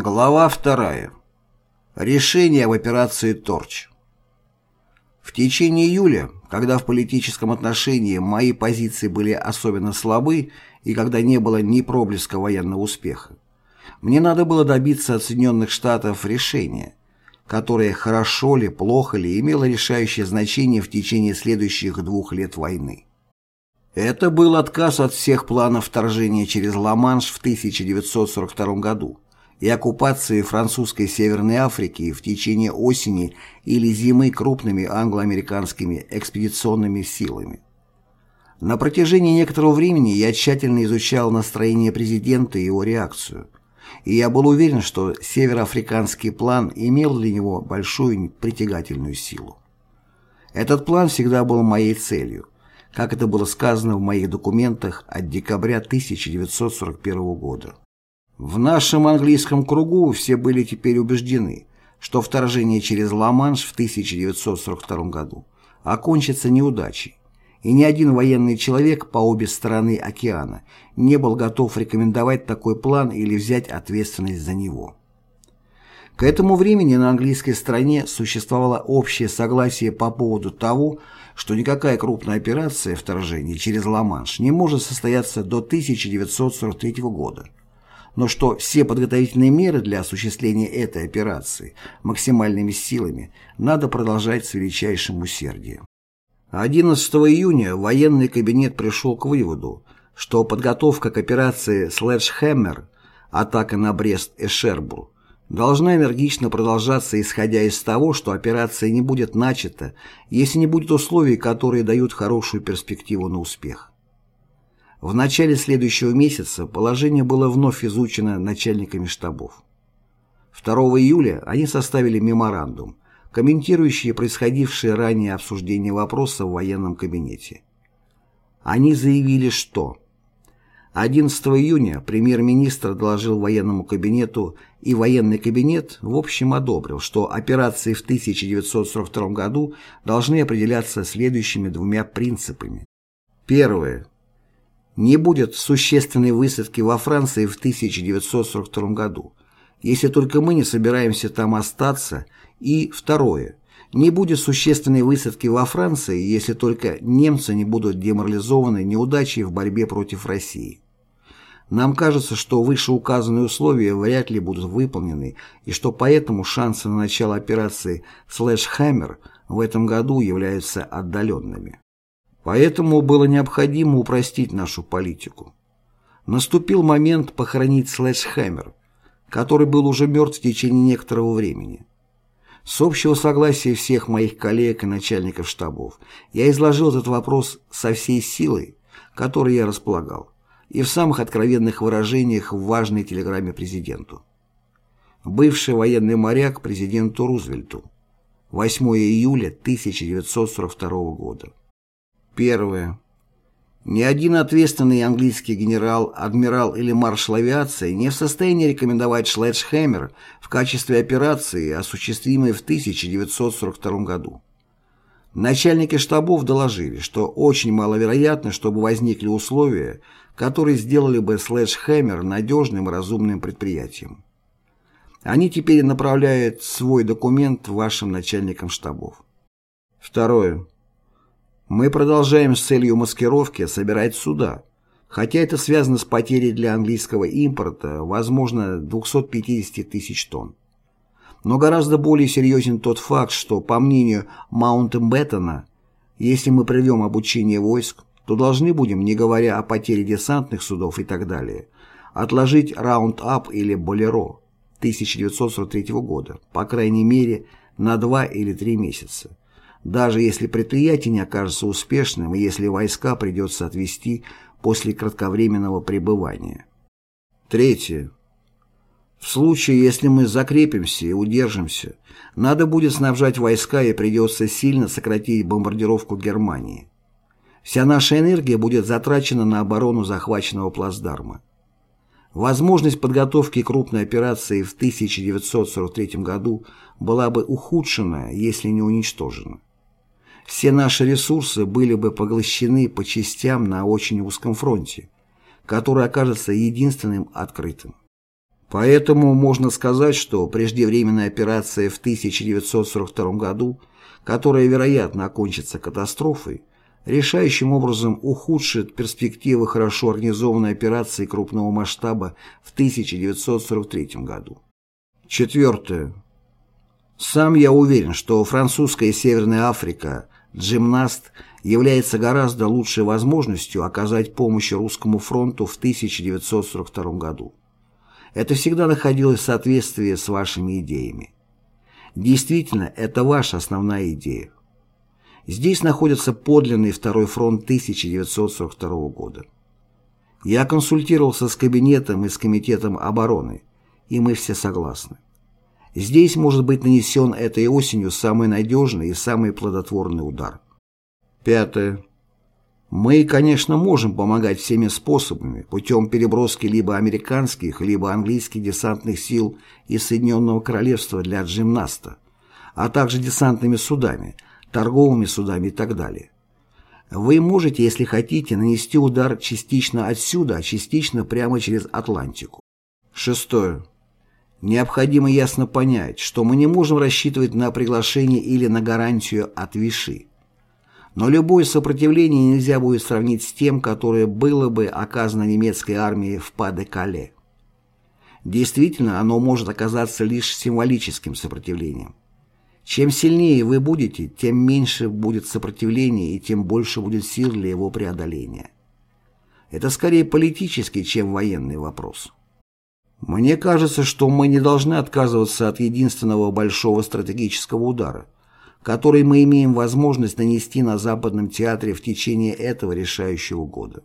Глава вторая. Решение об операции «Торч». В течение июля, когда в политическом отношении мои позиции были особенно слабы и когда не было ни проблеска военного успеха, мне надо было добиться от Соединенных Штатов решения, которое хорошо ли, плохо ли имело решающее значение в течение следующих двух лет войны. Это был отказ от всех планов вторжения через Ла-Манш в 1942 году и оккупации французской Северной Африки в течение осени или зимы крупными англо-американскими экспедиционными силами. На протяжении некоторого времени я тщательно изучал настроение президента и его реакцию, и я был уверен, что североафриканский план имел для него большую притягательную силу. Этот план всегда был моей целью, как это было сказано в моих документах от декабря 1941 года. В нашем английском кругу все были теперь убеждены, что вторжение через Ла-Манш в 1942 году окончится неудачей, и ни один военный человек по обе стороны океана не был готов рекомендовать такой план или взять ответственность за него. К этому времени на английской стороне существовало общее согласие по поводу того, что никакая крупная операция вторжения через Ла-Манш не может состояться до 1943 года но что все подготовительные меры для осуществления этой операции максимальными силами надо продолжать с величайшим усердием. 11 июня военный кабинет пришел к выводу, что подготовка к операции «Следжхэммер» атака на Брест и Шербур должна энергично продолжаться, исходя из того, что операция не будет начата, если не будет условий, которые дают хорошую перспективу на успех. В начале следующего месяца положение было вновь изучено начальниками штабов. 2 июля они составили меморандум, комментирующий происходившее ранее обсуждение вопроса в военном кабинете. Они заявили, что 11 июня премьер-министр доложил военному кабинету, и военный кабинет в общем одобрил, что операции в 1942 году должны определяться следующими двумя принципами. Первое не будет существенной высадки во Франции в 1942 году, если только мы не собираемся там остаться, и второе, не будет существенной высадки во Франции, если только немцы не будут деморализованы неудачей в борьбе против России. Нам кажется, что вышеуказанные условия вряд ли будут выполнены и что поэтому шансы на начало операции «Следжхэммер» в этом году являются отдаленными. Поэтому было необходимо упростить нашу политику. Наступил момент похоронить «Следжхэммер», который был уже мертв в течение некоторого времени. С общего согласия всех моих коллег и начальников штабов я изложил этот вопрос со всей силой, которой я располагал, и в самых откровенных выражениях в важной телеграмме президенту. Бывший военный моряк президенту Рузвельту. 8 июля 1942 года. Первое. Ни один ответственный английский генерал, адмирал или маршал авиации не в состоянии рекомендовать Шлэджхэммер в качестве операции, осуществимой в 1942 году. Начальники штабов доложили, что очень маловероятно, чтобы возникли условия, которые сделали бы Слэджхэммер надежным и разумным предприятием. Они теперь направляют свой документ вашим начальникам штабов. Второе. Мы продолжаем с целью маскировки собирать суда, хотя это связано с потерей для английского импорта, возможно, 250 тысяч тонн. Но гораздо более серьезен тот факт, что, по мнению Маунтенбеттена, если мы проведем обучение войск, то должны будем, не говоря о потере десантных судов и так далее, отложить раунд-ап или болеро 1943 года, по крайней мере, на два или три месяца даже если предприятие не окажется успешным и если войска придется отвести после кратковременного пребывания. Третье. В случае, если мы закрепимся и удержимся, надо будет снабжать войска и придется сильно сократить бомбардировку Германии. Вся наша энергия будет затрачена на оборону захваченного плацдарма. Возможность подготовки крупной операции в 1943 году была бы ухудшена, если не уничтожена все наши ресурсы были бы поглощены по частям на очень узком фронте, который окажется единственным открытым. Поэтому можно сказать, что преждевременная операция в 1942 году, которая, вероятно, окончится катастрофой, решающим образом ухудшит перспективы хорошо организованной операции крупного масштаба в 1943 году. Четвертое. Сам я уверен, что французская Северная Африка, джимнаст, является гораздо лучшей возможностью оказать помощь русскому фронту в 1942 году. Это всегда находилось в соответствии с вашими идеями. Действительно, это ваша основная идея. Здесь находится подлинный Второй фронт 1942 года. Я консультировался с кабинетом и с комитетом обороны, и мы все согласны. Здесь может быть нанесен этой осенью самый надежный и самый плодотворный удар. Пятое. Мы, конечно, можем помогать всеми способами, путем переброски либо американских, либо английских десантных сил из Соединенного Королевства для джимнаста, а также десантными судами – торговыми судами и так далее. Вы можете, если хотите, нанести удар частично отсюда, а частично прямо через Атлантику. Шестое. Необходимо ясно понять, что мы не можем рассчитывать на приглашение или на гарантию от Виши. Но любое сопротивление нельзя будет сравнить с тем, которое было бы оказано немецкой армии в Паде-Кале. Действительно, оно может оказаться лишь символическим сопротивлением. Чем сильнее вы будете, тем меньше будет сопротивления и тем больше будет сил для его преодоления. Это скорее политический, чем военный вопрос. Мне кажется, что мы не должны отказываться от единственного большого стратегического удара, который мы имеем возможность нанести на Западном театре в течение этого решающего года.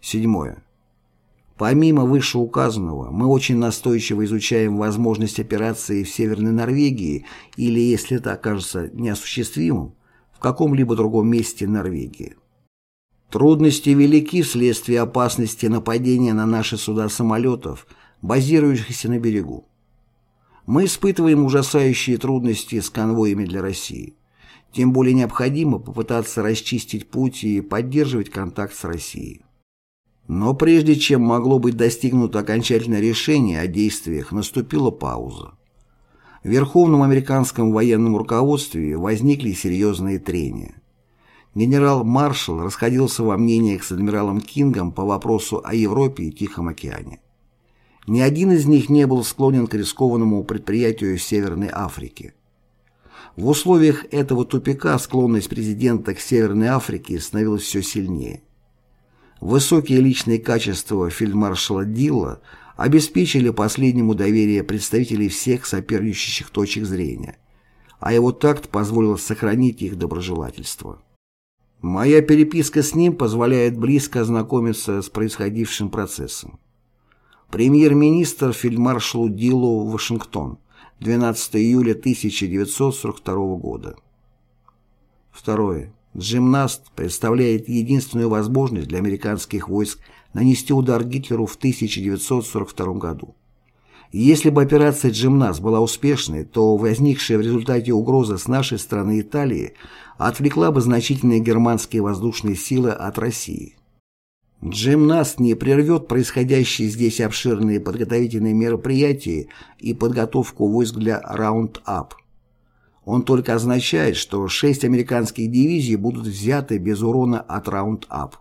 Седьмое. Помимо вышеуказанного, мы очень настойчиво изучаем возможность операции в Северной Норвегии или, если это окажется неосуществимым, в каком-либо другом месте Норвегии. Трудности велики вследствие опасности нападения на наши суда самолетов, базирующихся на берегу. Мы испытываем ужасающие трудности с конвоями для России. Тем более необходимо попытаться расчистить путь и поддерживать контакт с Россией. Но прежде чем могло быть достигнуто окончательное решение о действиях, наступила пауза. В Верховном американском военном руководстве возникли серьезные трения. Генерал-маршал расходился во мнениях с адмиралом Кингом по вопросу о Европе и Тихом океане. Ни один из них не был склонен к рискованному предприятию Северной Африке. В условиях этого тупика склонность президента к Северной Африке становилась все сильнее. Высокие личные качества фельдмаршала Дилла обеспечили последнему доверие представителей всех соперничающих точек зрения, а его такт позволил сохранить их доброжелательство. Моя переписка с ним позволяет близко ознакомиться с происходившим процессом. Премьер-министр фельдмаршалу Дилу Вашингтон, 12 июля 1942 года. Второе. Джимнаст представляет единственную возможность для американских войск нанести удар Гитлеру в 1942 году. Если бы операция «Джимнаст» была успешной, то возникшая в результате угроза с нашей стороны Италии отвлекла бы значительные германские воздушные силы от России. «Джимнаст» не прервет происходящие здесь обширные подготовительные мероприятия и подготовку войск для «Раунд-Ап», он только означает, что шесть американских дивизий будут взяты без урона от раунд-ап.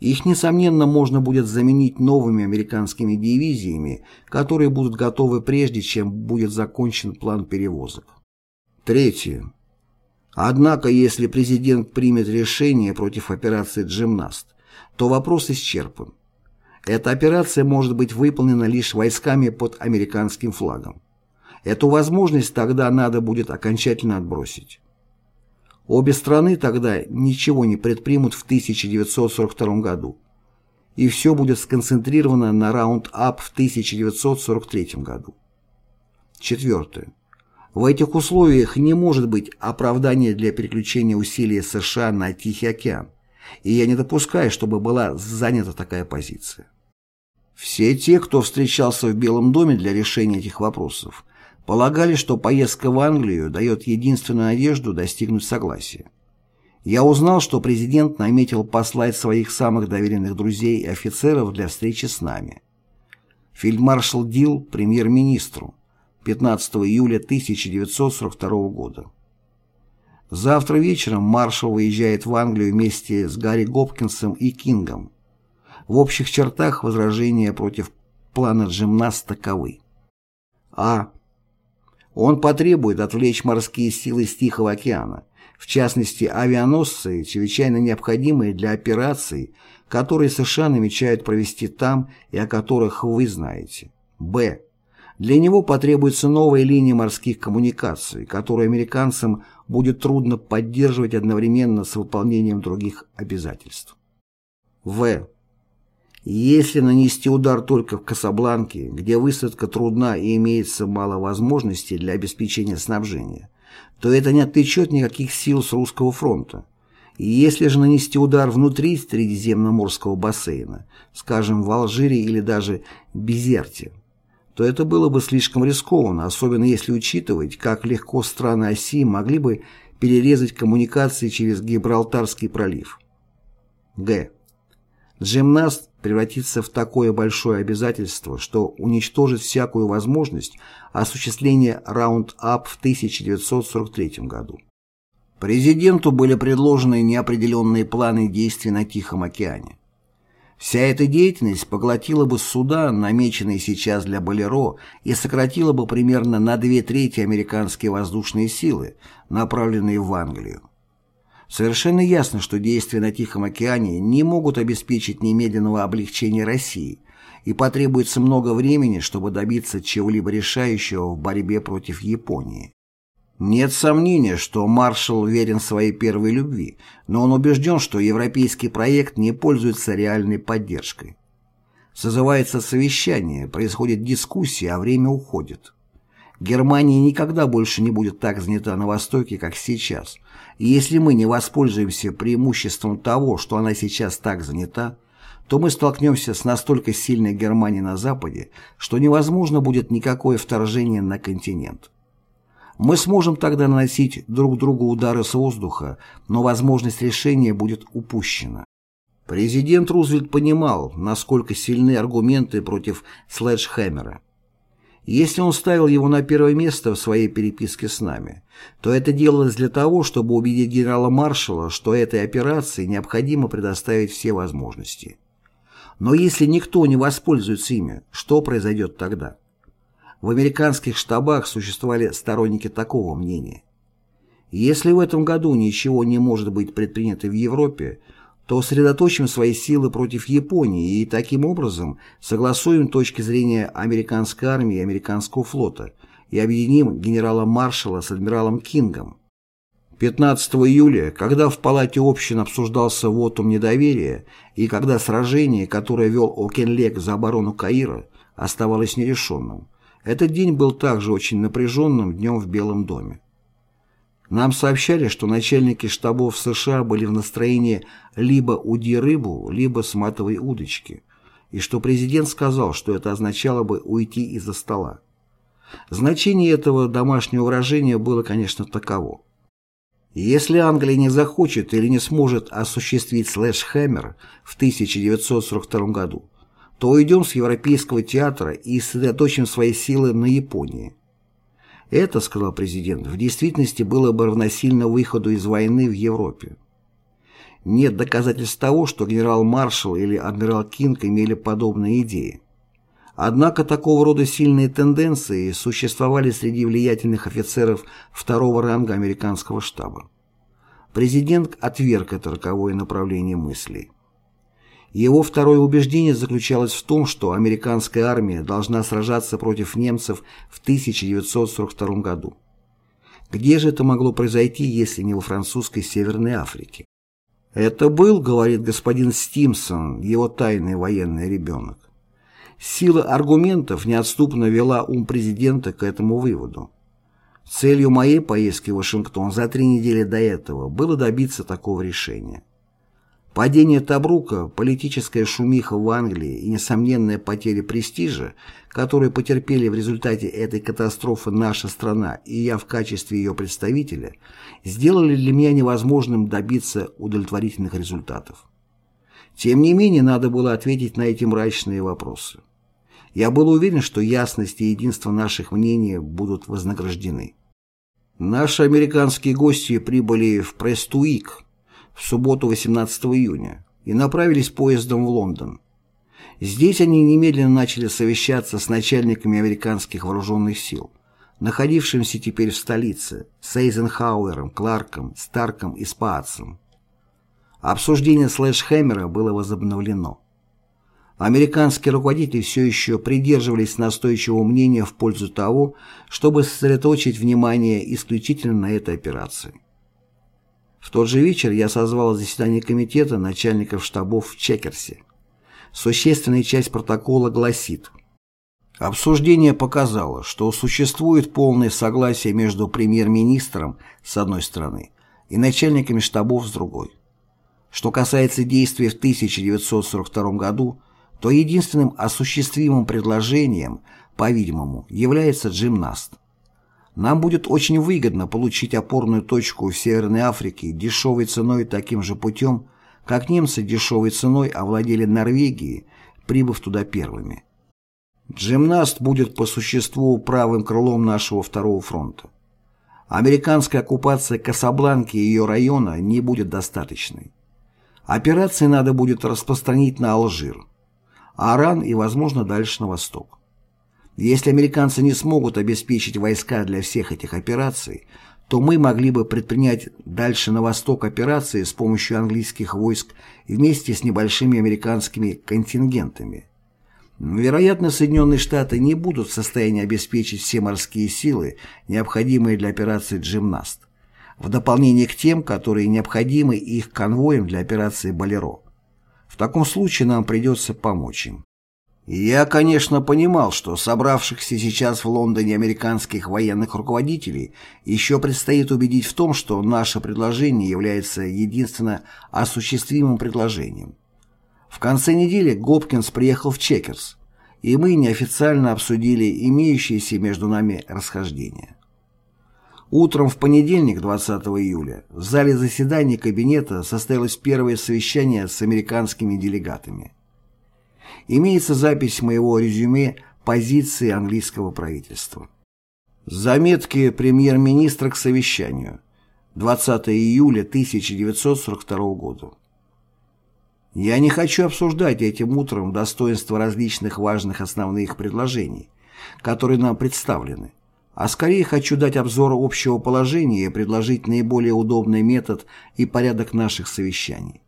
Их, несомненно, можно будет заменить новыми американскими дивизиями, которые будут готовы прежде, чем будет закончен план перевозок. Третье. Однако, если президент примет решение против операции «Джимнаст», то вопрос исчерпан. Эта операция может быть выполнена лишь войсками под американским флагом. Эту возможность тогда надо будет окончательно отбросить. Обе страны тогда ничего не предпримут в 1942 году. И все будет сконцентрировано на раунд-ап в 1943 году. Четвертое. В этих условиях не может быть оправдания для переключения усилий США на Тихий океан, и я не допускаю, чтобы была занята такая позиция. Все те, кто встречался в Белом доме для решения этих вопросов, Полагали, что поездка в Англию дает единственную надежду достигнуть согласия. Я узнал, что президент наметил послать своих самых доверенных друзей и офицеров для встречи с нами. фельдмаршал Дил премьер-министру 15 июля 1942 года. Завтра вечером маршал выезжает в Англию вместе с Гарри Гопкинсом и Кингом. В общих чертах возражения против плана Джимнас таковы. А. Он потребует отвлечь морские силы с Тихого океана, в частности авианосцы, чрезвычайно необходимые для операций, которые США намечают провести там и о которых вы знаете. Б. Для него потребуется новая линия морских коммуникаций, которую американцам будет трудно поддерживать одновременно с выполнением других обязательств. В. Если нанести удар только в Касабланке, где высадка трудна и имеется мало возможностей для обеспечения снабжения, то это не отвлечет никаких сил с русского фронта. Если же нанести удар внутри Средиземноморского бассейна, скажем, в Алжире или даже Безерте, то это было бы слишком рискованно, особенно если учитывать, как легко страны оси могли бы перерезать коммуникации через Гибралтарский пролив. Г. Джимнаст превратится в такое большое обязательство, что уничтожит всякую возможность осуществления раунд-ап в 1943 году. Президенту были предложены неопределенные планы действий на Тихом океане. Вся эта деятельность поглотила бы суда, намеченные сейчас для Болеро, и сократила бы примерно на две трети американские воздушные силы, направленные в Англию. Совершенно ясно, что действия на Тихом океане не могут обеспечить немедленного облегчения России, и потребуется много времени, чтобы добиться чего-либо решающего в борьбе против Японии. Нет сомнения, что маршал верен своей первой любви, но он убежден, что европейский проект не пользуется реальной поддержкой. Созывается совещание, происходит дискуссия, а время уходит. Германия никогда больше не будет так занята на Востоке, как сейчас. И если мы не воспользуемся преимуществом того, что она сейчас так занята, то мы столкнемся с настолько сильной Германией на Западе, что невозможно будет никакое вторжение на континент. Мы сможем тогда наносить друг другу удары с воздуха, но возможность решения будет упущена. Президент Рузвельт понимал, насколько сильны аргументы против Следжхэммера. Если он ставил его на первое место в своей переписке с нами, то это делалось для того, чтобы убедить генерала-маршала, что этой операции необходимо предоставить все возможности. Но если никто не воспользуется ими, что произойдет тогда? В американских штабах существовали сторонники такого мнения. Если в этом году ничего не может быть предпринято в Европе, то сосредоточим свои силы против Японии и таким образом согласуем точки зрения американской армии и американского флота и объединим генерала-маршала с адмиралом Кингом. 15 июля, когда в Палате общин обсуждался вотум недоверия и когда сражение, которое вел Окенлек за оборону Каира, оставалось нерешенным, этот день был также очень напряженным днем в Белом доме. Нам сообщали, что начальники штабов США были в настроении либо «уди рыбу», либо «сматывай удочки», и что президент сказал, что это означало бы уйти из-за стола. Значение этого домашнего выражения было, конечно, таково. Если Англия не захочет или не сможет осуществить «Следжхэммер» в 1942 году, то уйдем с Европейского театра и сосредоточим свои силы на Японии. Это, сказал президент, в действительности было бы равносильно выходу из войны в Европе. Нет доказательств того, что генерал-маршал или адмирал Кинг имели подобные идеи. Однако такого рода сильные тенденции существовали среди влиятельных офицеров второго ранга американского штаба. Президент отверг это роковое направление мыслей. Его второе убеждение заключалось в том, что американская армия должна сражаться против немцев в 1942 году. Где же это могло произойти, если не во французской Северной Африке? Это был, говорит господин Стимсон, его тайный военный ребенок. Сила аргументов неотступно вела ум президента к этому выводу. Целью моей поездки в Вашингтон за три недели до этого было добиться такого решения. Падение Табрука, политическая шумиха в Англии и несомненная потеря престижа, которые потерпели в результате этой катастрофы наша страна и я в качестве ее представителя, сделали для меня невозможным добиться удовлетворительных результатов. Тем не менее, надо было ответить на эти мрачные вопросы. Я был уверен, что ясность и единство наших мнений будут вознаграждены. Наши американские гости прибыли в Престуик в субботу 18 июня и направились поездом в Лондон. Здесь они немедленно начали совещаться с начальниками американских вооруженных сил, находившимися теперь в столице, с Эйзенхауэром, Кларком, Старком и Спаатсом. Обсуждение слэш-хэммера было возобновлено. Американские руководители все еще придерживались настойчивого мнения в пользу того, чтобы сосредоточить внимание исключительно на этой операции. В тот же вечер я созвал заседание комитета начальников штабов в Чекерсе. Существенная часть протокола гласит Обсуждение показало, что существует полное согласие между премьер-министром с одной стороны и начальниками штабов с другой. Что касается действий в 1942 году, то единственным осуществимым предложением, по-видимому, является джимнаст. Нам будет очень выгодно получить опорную точку в Северной Африке дешевой ценой таким же путем, как немцы дешевой ценой овладели Норвегией, прибыв туда первыми. Джимнаст будет по существу правым крылом нашего второго фронта. Американская оккупация Касабланки и ее района не будет достаточной. Операции надо будет распространить на Алжир, Аран и, возможно, дальше на восток. Если американцы не смогут обеспечить войска для всех этих операций, то мы могли бы предпринять дальше на восток операции с помощью английских войск вместе с небольшими американскими контингентами. вероятно, Соединенные Штаты не будут в состоянии обеспечить все морские силы, необходимые для операции «Джимнаст», в дополнение к тем, которые необходимы их конвоем для операции «Болеро». В таком случае нам придется помочь им. Я, конечно, понимал, что собравшихся сейчас в Лондоне американских военных руководителей еще предстоит убедить в том, что наше предложение является единственно осуществимым предложением. В конце недели Гопкинс приехал в Чекерс, и мы неофициально обсудили имеющиеся между нами расхождения. Утром в понедельник, 20 июля, в зале заседаний кабинета состоялось первое совещание с американскими делегатами имеется запись моего резюме позиции английского правительства. Заметки премьер-министра к совещанию. 20 июля 1942 года. Я не хочу обсуждать этим утром достоинства различных важных основных предложений, которые нам представлены, а скорее хочу дать обзор общего положения и предложить наиболее удобный метод и порядок наших совещаний.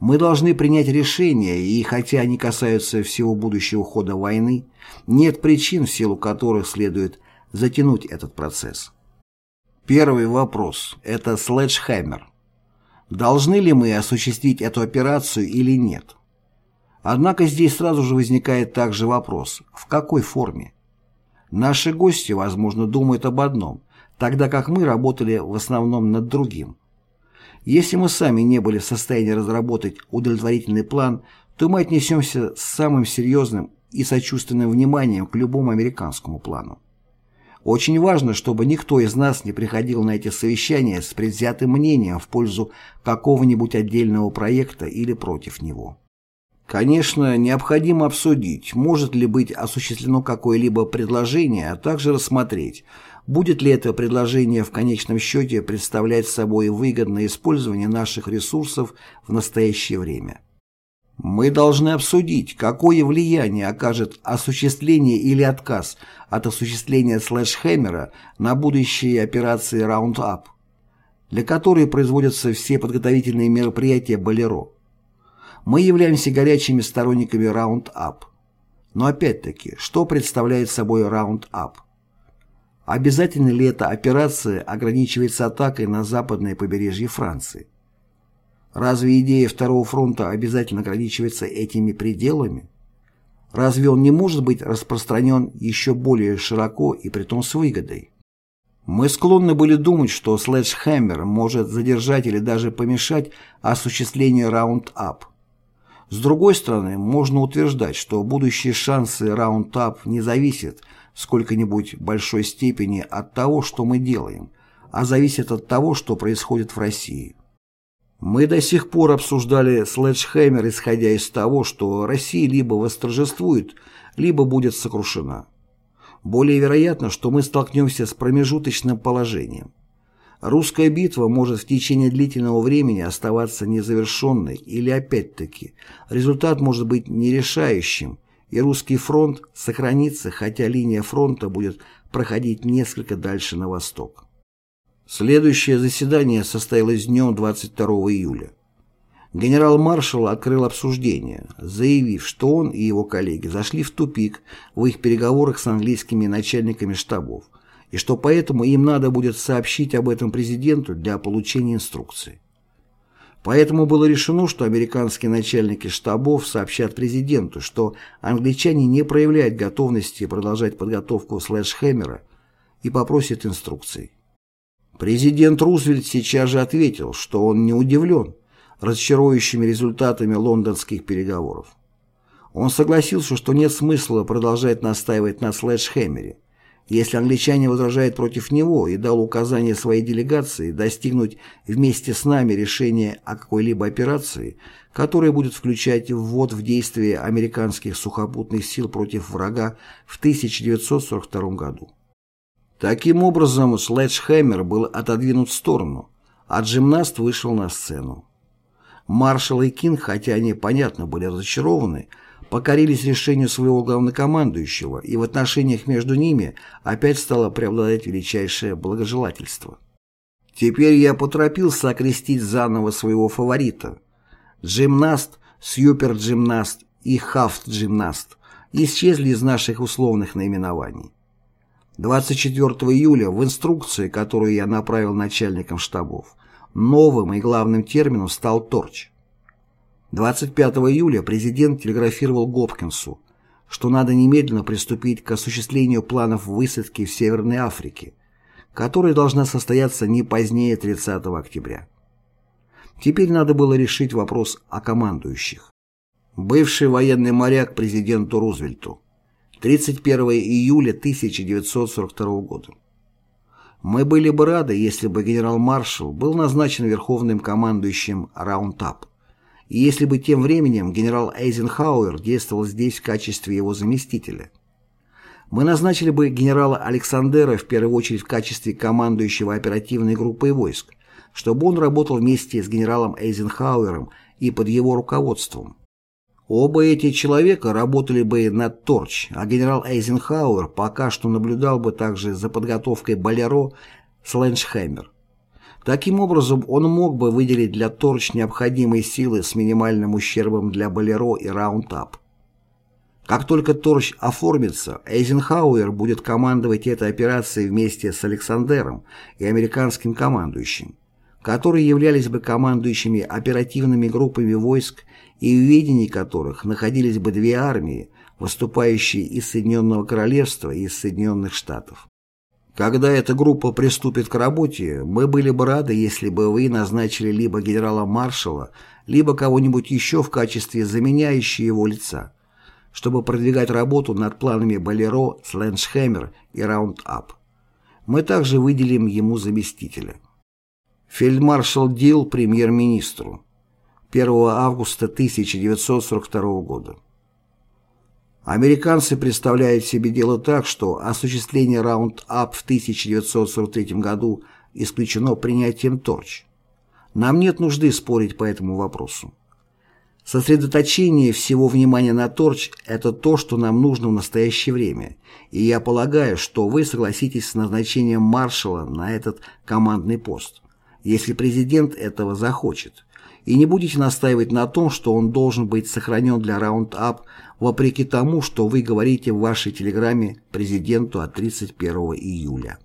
Мы должны принять решения, и хотя они касаются всего будущего хода войны, нет причин, в силу которых следует затянуть этот процесс. Первый вопрос – это следжхэммер. Должны ли мы осуществить эту операцию или нет? Однако здесь сразу же возникает также вопрос – в какой форме? Наши гости, возможно, думают об одном, тогда как мы работали в основном над другим – если мы сами не были в состоянии разработать удовлетворительный план, то мы отнесемся с самым серьезным и сочувственным вниманием к любому американскому плану. Очень важно, чтобы никто из нас не приходил на эти совещания с предвзятым мнением в пользу какого-нибудь отдельного проекта или против него. Конечно, необходимо обсудить, может ли быть осуществлено какое-либо предложение, а также рассмотреть, Будет ли это предложение в конечном счете представлять собой выгодное использование наших ресурсов в настоящее время? Мы должны обсудить, какое влияние окажет осуществление или отказ от осуществления слэшхэммера на будущие операции Roundup, для которой производятся все подготовительные мероприятия Болеро. Мы являемся горячими сторонниками Roundup. Но опять-таки, что представляет собой Roundup? Обязательно ли эта операция ограничивается атакой на западное побережье Франции? Разве идея Второго фронта обязательно ограничивается этими пределами? Разве он не может быть распространен еще более широко и притом с выгодой? Мы склонны были думать, что Следжхэммер может задержать или даже помешать осуществлению раунд-ап. С другой стороны, можно утверждать, что будущие шансы раунд-ап не зависят сколько-нибудь большой степени от того, что мы делаем, а зависит от того, что происходит в России. Мы до сих пор обсуждали Следжхэмер, исходя из того, что Россия либо восторжествует, либо будет сокрушена. Более вероятно, что мы столкнемся с промежуточным положением. Русская битва может в течение длительного времени оставаться незавершенной или опять-таки результат может быть нерешающим, и русский фронт сохранится, хотя линия фронта будет проходить несколько дальше на восток. Следующее заседание состоялось днем 22 июля. Генерал-маршал открыл обсуждение, заявив, что он и его коллеги зашли в тупик в их переговорах с английскими начальниками штабов, и что поэтому им надо будет сообщить об этом президенту для получения инструкций. Поэтому было решено, что американские начальники штабов сообщат президенту, что англичане не проявляют готовности продолжать подготовку слэшхэммера и попросят инструкций. Президент Рузвельт сейчас же ответил, что он не удивлен разочарующими результатами лондонских переговоров. Он согласился, что нет смысла продолжать настаивать на слэшхэммере, если англичане возражают против него и дал указание своей делегации достигнуть вместе с нами решения о какой-либо операции, которая будет включать ввод в действие американских сухопутных сил против врага в 1942 году. Таким образом, Следжхэммер был отодвинут в сторону, а джимнаст вышел на сцену. Маршал и Кинг, хотя они, понятно, были разочарованы, покорились решению своего главнокомандующего, и в отношениях между ними опять стало преобладать величайшее благожелательство. Теперь я поторопился окрестить заново своего фаворита. Джимнаст, сьюпер-джимнаст и хафт-джимнаст исчезли из наших условных наименований. 24 июля в инструкции, которую я направил начальникам штабов, новым и главным термином стал торч. 25 июля президент телеграфировал Гопкинсу, что надо немедленно приступить к осуществлению планов высадки в Северной Африке, которая должна состояться не позднее 30 октября. Теперь надо было решить вопрос о командующих. Бывший военный моряк президенту Рузвельту 31 июля 1942 года. Мы были бы рады, если бы генерал-маршал был назначен верховным командующим Раундап, и если бы тем временем генерал Эйзенхауэр действовал здесь в качестве его заместителя. Мы назначили бы генерала Александера в первую очередь в качестве командующего оперативной группой войск, чтобы он работал вместе с генералом Эйзенхауэром и под его руководством. Оба эти человека работали бы над Торч, а генерал Эйзенхауэр пока что наблюдал бы также за подготовкой Болеро с Леншхаймер. Таким образом, он мог бы выделить для Торч необходимые силы с минимальным ущербом для Болеро и Раундап. Как только Торч оформится, Эйзенхауэр будет командовать этой операцией вместе с Александером и американским командующим, которые являлись бы командующими оперативными группами войск и в ведении которых находились бы две армии, выступающие из Соединенного Королевства и из Соединенных Штатов. Когда эта группа приступит к работе, мы были бы рады, если бы вы назначили либо генерала-маршала, либо кого-нибудь еще в качестве заменяющего его лица, чтобы продвигать работу над планами Болеро, Сленшхэмер и Раундап. Мы также выделим ему заместителя. Фельдмаршал Дил премьер-министру. 1 августа 1942 года. Американцы представляют себе дело так, что осуществление раунд-ап в 1943 году исключено принятием торч. Нам нет нужды спорить по этому вопросу. Сосредоточение всего внимания на торч – это то, что нам нужно в настоящее время, и я полагаю, что вы согласитесь с назначением маршала на этот командный пост, если президент этого захочет и не будете настаивать на том, что он должен быть сохранен для раунд-ап, вопреки тому, что вы говорите в вашей телеграмме президенту от 31 июля.